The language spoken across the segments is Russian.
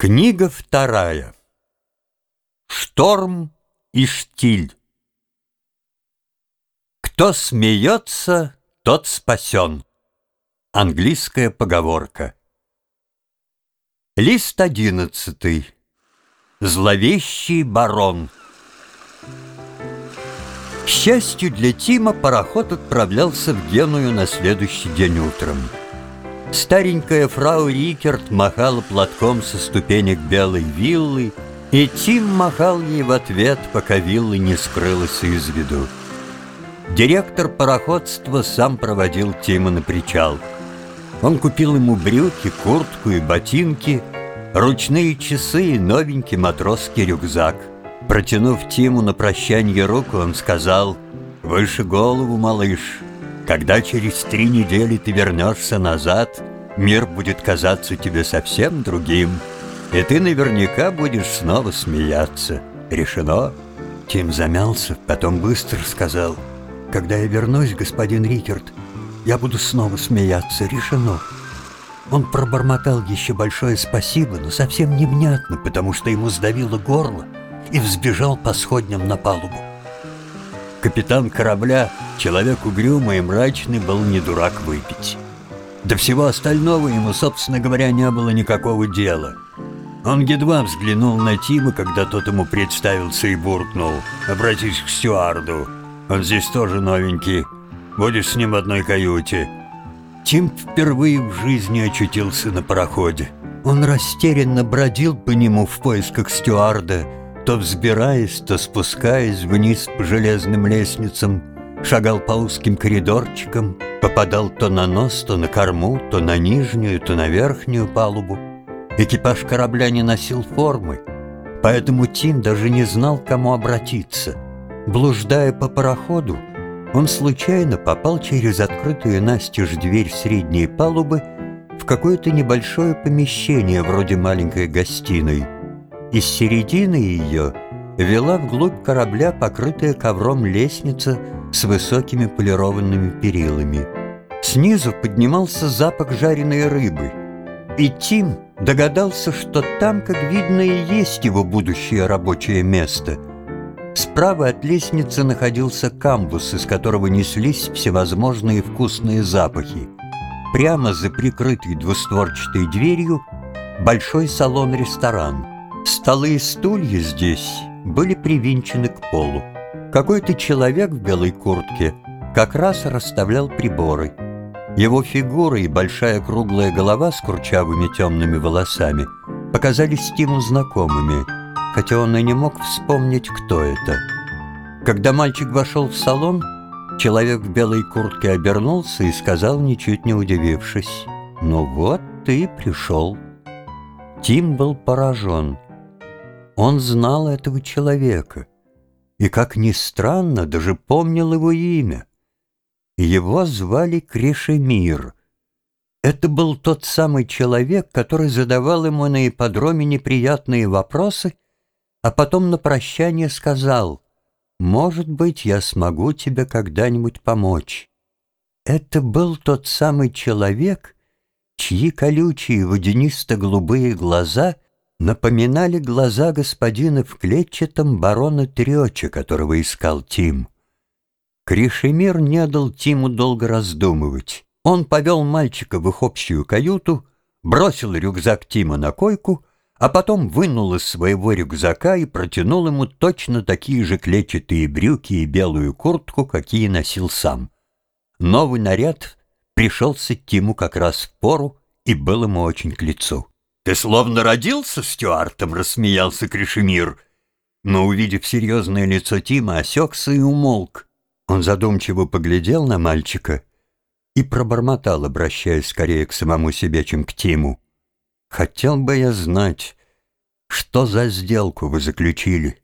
Книга вторая. Шторм и штиль. Кто смеется, тот спасен. Английская поговорка. Лист одиннадцатый. Зловещий барон. К счастью для Тима, пароход отправлялся в Геную на следующий день утром. Старенькая фрау Рикерт махала платком со ступенек белой виллы, и Тим махал ей в ответ, пока вилла не скрылась из виду. Директор пароходства сам проводил Тима на причал. Он купил ему брюки, куртку и ботинки, ручные часы и новенький матросский рюкзак. Протянув Тиму на прощанье руку, он сказал «Выше голову, малыш, когда через три недели ты вернешься назад, мир будет казаться тебе совсем другим, и ты наверняка будешь снова смеяться. Решено?» Тим замялся, потом быстро сказал, «Когда я вернусь, господин Рикерт, я буду снова смеяться. Решено». Он пробормотал еще большое спасибо, но совсем невнятно, потому что ему сдавило горло, и взбежал по сходням на палубу. Капитан корабля, человек угрюмый и мрачный, был не дурак выпить. До всего остального ему, собственно говоря, не было никакого дела. Он едва взглянул на Тима, когда тот ему представился и буркнул. «Обратись к стюарду. Он здесь тоже новенький. Будешь с ним в одной каюте». Тим впервые в жизни очутился на пароходе. Он растерянно бродил по нему в поисках стюарда, то взбираясь, то спускаясь вниз по железным лестницам, шагал по узким коридорчикам, попадал то на нос, то на корму, то на нижнюю, то на верхнюю палубу. Экипаж корабля не носил формы, поэтому Тим даже не знал, к кому обратиться. Блуждая по пароходу, он случайно попал через открытую настежь дверь средней палубы в какое-то небольшое помещение вроде маленькой гостиной – из середины ее вела вглубь корабля покрытая ковром лестница с высокими полированными перилами. Снизу поднимался запах жареной рыбы, и Тим догадался, что там, как видно, и есть его будущее рабочее место. Справа от лестницы находился камбус, из которого неслись всевозможные вкусные запахи. Прямо за прикрытой двустворчатой дверью большой салон-ресторан — Столы и стулья здесь были привинчены к полу. Какой-то человек в белой куртке как раз расставлял приборы. Его фигура и большая круглая голова с курчавыми темными волосами показались Тиму знакомыми, хотя он и не мог вспомнить, кто это. Когда мальчик вошел в салон, человек в белой куртке обернулся и сказал, ничуть не удивившись, «Ну вот ты пришел». Тим был поражен – он знал этого человека и, как ни странно, даже помнил его имя. Его звали Кришемир. Это был тот самый человек, который задавал ему на ипподроме неприятные вопросы, а потом на прощание сказал «Может быть, я смогу тебе когда-нибудь помочь». Это был тот самый человек, чьи колючие водянисто-голубые глаза — напоминали глаза господина в клетчатом барона Трёча, которого искал Тим. Кришемир не дал Тиму долго раздумывать. Он повел мальчика в их общую каюту, бросил рюкзак Тима на койку, а потом вынул из своего рюкзака и протянул ему точно такие же клетчатые брюки и белую куртку, какие носил сам. Новый наряд пришелся Тиму как раз в пору и был ему очень к лицу. «Ты словно родился Стюартом», — рассмеялся Кришемир. Но, увидев серьезное лицо Тима, осекся и умолк. Он задумчиво поглядел на мальчика и пробормотал, обращаясь скорее к самому себе, чем к Тиму. «Хотел бы я знать, что за сделку вы заключили?»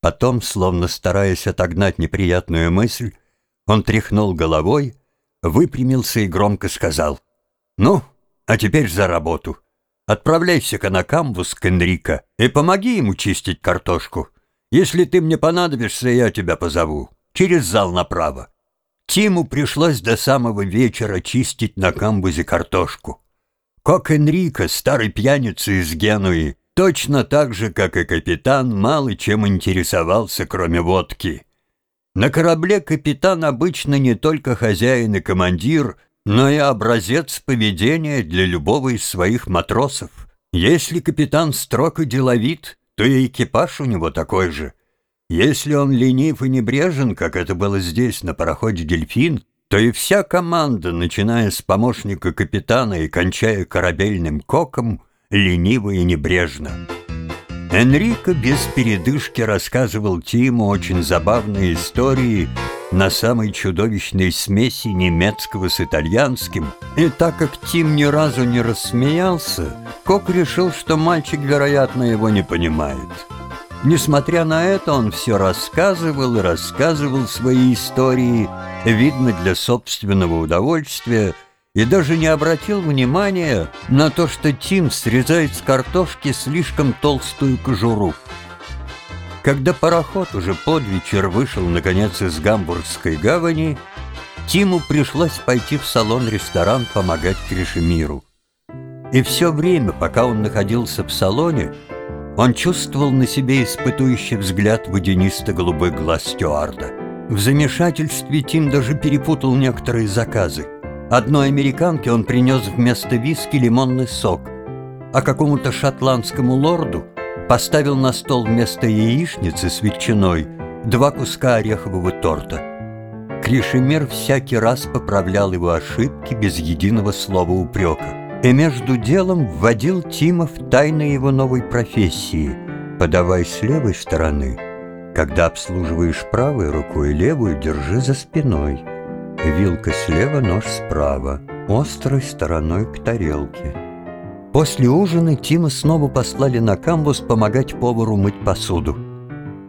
Потом, словно стараясь отогнать неприятную мысль, он тряхнул головой, выпрямился и громко сказал, «Ну, а теперь за работу». Отправляйся-ка на камбус к Энрико и помоги ему чистить картошку. Если ты мне понадобишься, я тебя позову. Через зал направо». Тиму пришлось до самого вечера чистить на камбузе картошку. Кок Энрико, старый пьяница из Генуи, точно так же, как и капитан, мало чем интересовался, кроме водки. На корабле капитан обычно не только хозяин и командир, но и образец поведения для любого из своих матросов. Если капитан строг и деловит, то и экипаж у него такой же. Если он ленив и небрежен, как это было здесь на пароходе «Дельфин», то и вся команда, начиная с помощника капитана и кончая корабельным коком, ленива и небрежна. Энрико без передышки рассказывал Тиму очень забавные истории на самой чудовищной смеси немецкого с итальянским, и так как Тим ни разу не рассмеялся, Кок решил, что мальчик, вероятно, его не понимает. Несмотря на это, он все рассказывал и рассказывал свои истории, видно для собственного удовольствия, и даже не обратил внимания на то, что Тим срезает с картошки слишком толстую кожуру. Когда пароход уже под вечер вышел, наконец, из Гамбургской гавани, Тиму пришлось пойти в салон-ресторан помогать Кришемиру. И все время, пока он находился в салоне, он чувствовал на себе испытующий взгляд водянисто-голубых глаз стюарда. В замешательстве Тим даже перепутал некоторые заказы. Одной американке он принес вместо виски лимонный сок, а какому-то шотландскому лорду поставил на стол вместо яичницы с ветчиной два куска орехового торта. Кришемер всякий раз поправлял его ошибки без единого слова упрека и между делом вводил Тима в тайны его новой профессии, подавай с левой стороны. Когда обслуживаешь правой рукой, левую держи за спиной. Вилка слева, нож справа, острой стороной к тарелке. После ужина Тима снова послали на камбус помогать повару мыть посуду.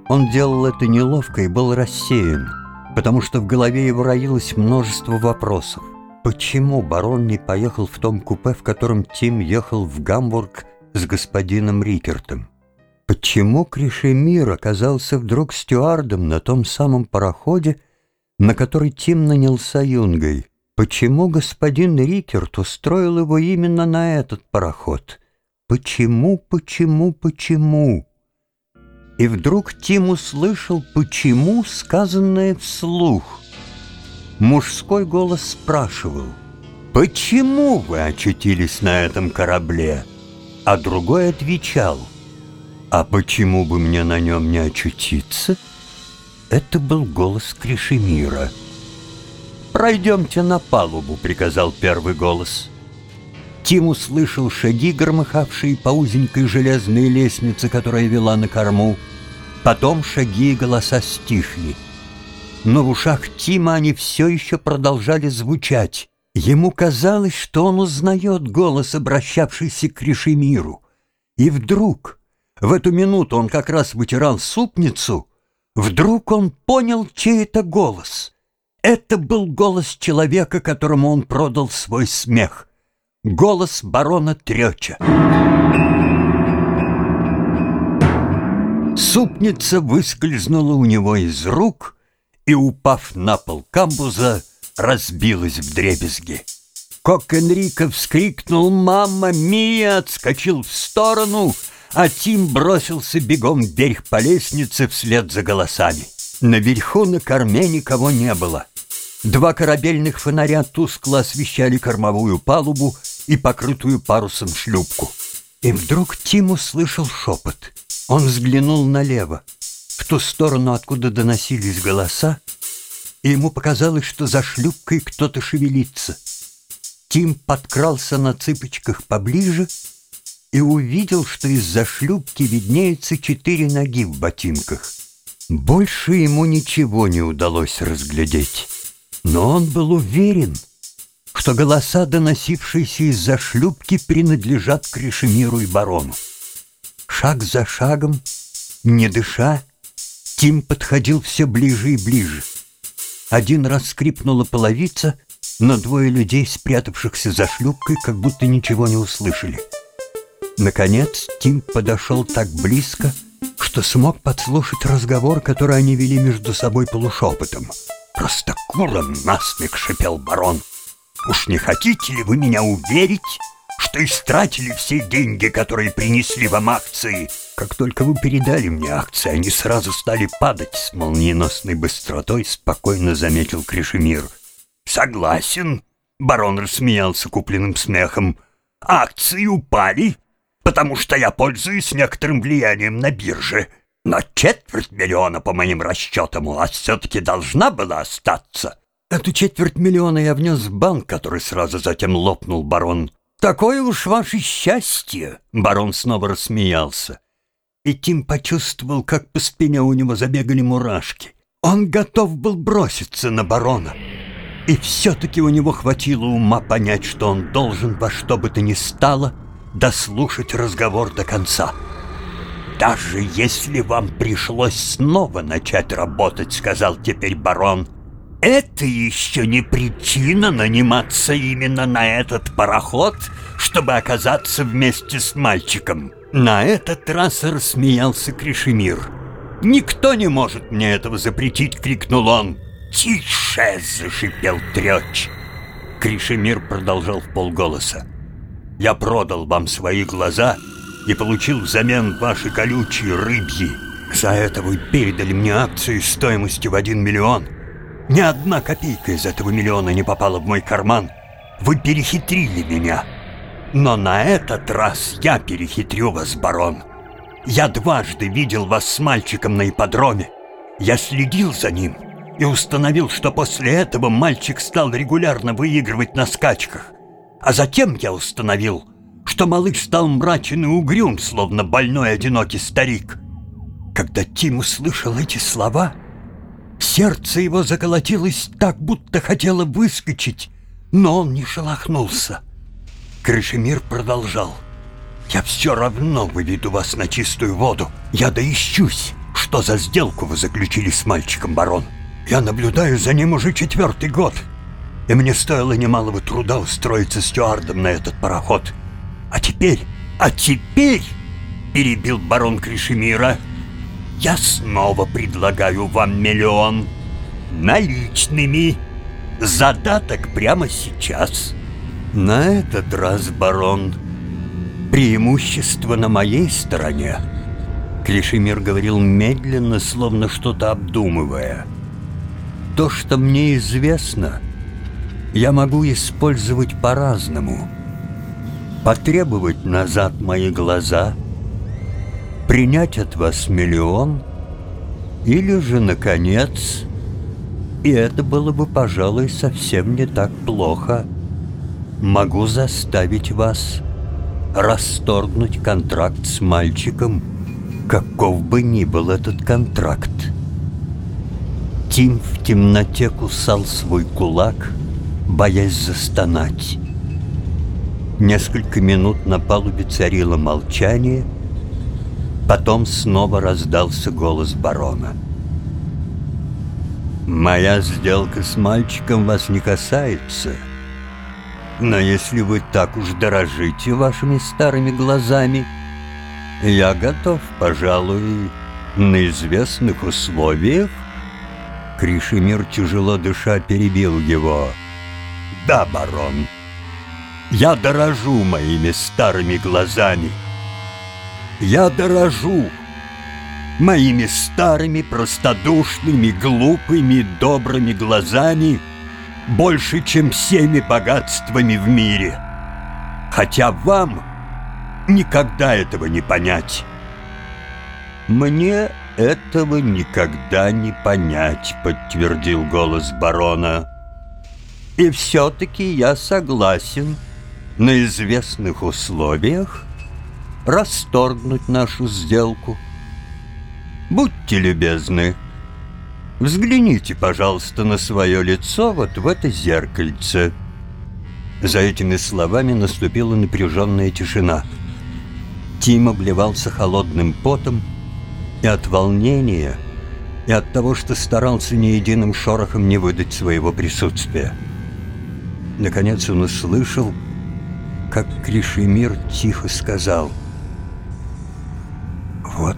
Он делал это неловко и был рассеян, потому что в голове его роилось множество вопросов. Почему барон не поехал в том купе, в котором Тим ехал в Гамбург с господином Рикертом? Почему Кришемир оказался вдруг стюардом на том самом пароходе, на который Тим нанялся юнгой? Почему господин Рикерт устроил его именно на этот пароход? Почему, почему, почему? И вдруг Тим услышал «почему», сказанное вслух — Мужской голос спрашивал, «Почему вы очутились на этом корабле?» А другой отвечал, «А почему бы мне на нем не очутиться?» Это был голос Кришемира. «Пройдемте на палубу», — приказал первый голос. Тим услышал шаги, громыхавшие по узенькой железной лестнице, которая вела на корму. Потом шаги и голоса стихли но в ушах Тима они все еще продолжали звучать. Ему казалось, что он узнает голос, обращавшийся к Решемиру. И вдруг, в эту минуту он как раз вытирал супницу, вдруг он понял, чей это голос. Это был голос человека, которому он продал свой смех. Голос барона Треча. Супница выскользнула у него из рук — и, упав на пол камбуза, разбилась в дребезги. Кок Энрико вскрикнул «Мама, Мия!» отскочил в сторону, а Тим бросился бегом вверх по лестнице вслед за голосами. Наверху на корме никого не было. Два корабельных фонаря тускло освещали кормовую палубу и покрытую парусом шлюпку. И вдруг Тим услышал шепот. Он взглянул налево в ту сторону, откуда доносились голоса, и ему показалось, что за шлюпкой кто-то шевелится. Тим подкрался на цыпочках поближе и увидел, что из-за шлюпки виднеются четыре ноги в ботинках. Больше ему ничего не удалось разглядеть, но он был уверен, что голоса, доносившиеся из-за шлюпки, принадлежат Кришемиру и барону. Шаг за шагом, не дыша, Тим подходил все ближе и ближе. Один раз скрипнула половица, но двое людей, спрятавшихся за шлюпкой, как будто ничего не услышали. Наконец Тим подошел так близко, что смог подслушать разговор, который они вели между собой полушепотом. «Просто куром насмех!» — шепел барон. «Уж не хотите ли вы меня уверить, что истратили все деньги, которые принесли вам акции. Как только вы передали мне акции, они сразу стали падать с молниеносной быстротой, спокойно заметил Кришемир. Согласен, барон рассмеялся купленным смехом. Акции упали, потому что я пользуюсь некоторым влиянием на бирже. Но четверть миллиона, по моим расчетам, у вас все-таки должна была остаться. Эту четверть миллиона я внес в банк, который сразу затем лопнул барон. Такое уж ваше счастье!» Барон снова рассмеялся. И Тим почувствовал, как по спине у него забегали мурашки. Он готов был броситься на барона. И все-таки у него хватило ума понять, что он должен во что бы то ни стало дослушать разговор до конца. «Даже если вам пришлось снова начать работать», — сказал теперь барон, — «это еще не причина наниматься именно на этот пароход, чтобы оказаться вместе с мальчиком». На этот раз рассмеялся Кришемир. «Никто не может мне этого запретить!» — крикнул он. «Тише!» — зашипел Трёч. Кришемир продолжал в полголоса. «Я продал вам свои глаза и получил взамен ваши колючие рыбьи. За это вы передали мне акции стоимостью в один миллион. Ни одна копейка из этого миллиона не попала в мой карман. Вы перехитрили меня. Но на этот раз я перехитрю вас, барон. Я дважды видел вас с мальчиком на ипподроме. Я следил за ним и установил, что после этого мальчик стал регулярно выигрывать на скачках. А затем я установил, что малыш стал мрачен и угрюм, словно больной одинокий старик. Когда Тим услышал эти слова, сердце его заколотилось так, будто хотело выскочить, но он не шелохнулся. Крышемир продолжал. «Я все равно выведу вас на чистую воду. Я доищусь, что за сделку вы заключили с мальчиком, барон. Я наблюдаю за ним уже четвертый год, и мне стоило немалого труда устроиться стюардом на этот пароход». Теперь, а теперь, перебил барон Кришемира, я снова предлагаю вам миллион наличными. Задаток прямо сейчас. На этот раз, барон, преимущество на моей стороне. Клишемир говорил медленно, словно что-то обдумывая. То, что мне известно, я могу использовать по-разному потребовать назад мои глаза, принять от вас миллион, или же, наконец, и это было бы, пожалуй, совсем не так плохо, могу заставить вас расторгнуть контракт с мальчиком, каков бы ни был этот контракт. Тим в темноте кусал свой кулак, боясь застонать. Несколько минут на палубе царило молчание, потом снова раздался голос барона. «Моя сделка с мальчиком вас не касается, но если вы так уж дорожите вашими старыми глазами, я готов, пожалуй, на известных условиях». Кришемир, тяжело дыша, перебил его. «Да, барон». Я дорожу моими старыми глазами. Я дорожу моими старыми, простодушными, глупыми, добрыми глазами больше, чем всеми богатствами в мире. Хотя вам никогда этого не понять. Мне этого никогда не понять, подтвердил голос барона. И все-таки я согласен на известных условиях расторгнуть нашу сделку. Будьте любезны, взгляните, пожалуйста, на свое лицо вот в это зеркальце. За этими словами наступила напряженная тишина. Тим обливался холодным потом, и от волнения, и от того, что старался ни единым шорохом не выдать своего присутствия. Наконец он услышал, как Кришемир тихо сказал «Вот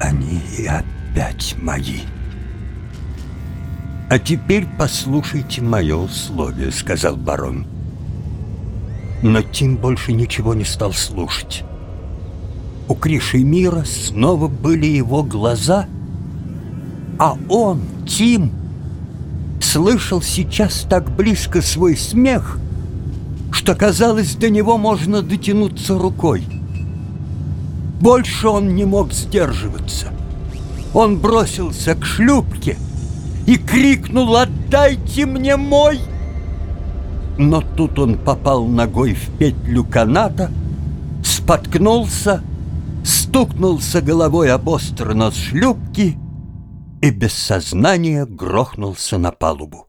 они и опять мои». «А теперь послушайте мое условие», — сказал барон. Но Тим больше ничего не стал слушать. У Криши мира снова были его глаза, а он, Тим, слышал сейчас так близко свой смех, что казалось, до него можно дотянуться рукой. Больше он не мог сдерживаться. Он бросился к шлюпке и крикнул «Отдайте мне мой!» Но тут он попал ногой в петлю каната, споткнулся, стукнулся головой об острый нос шлюпки и без сознания грохнулся на палубу.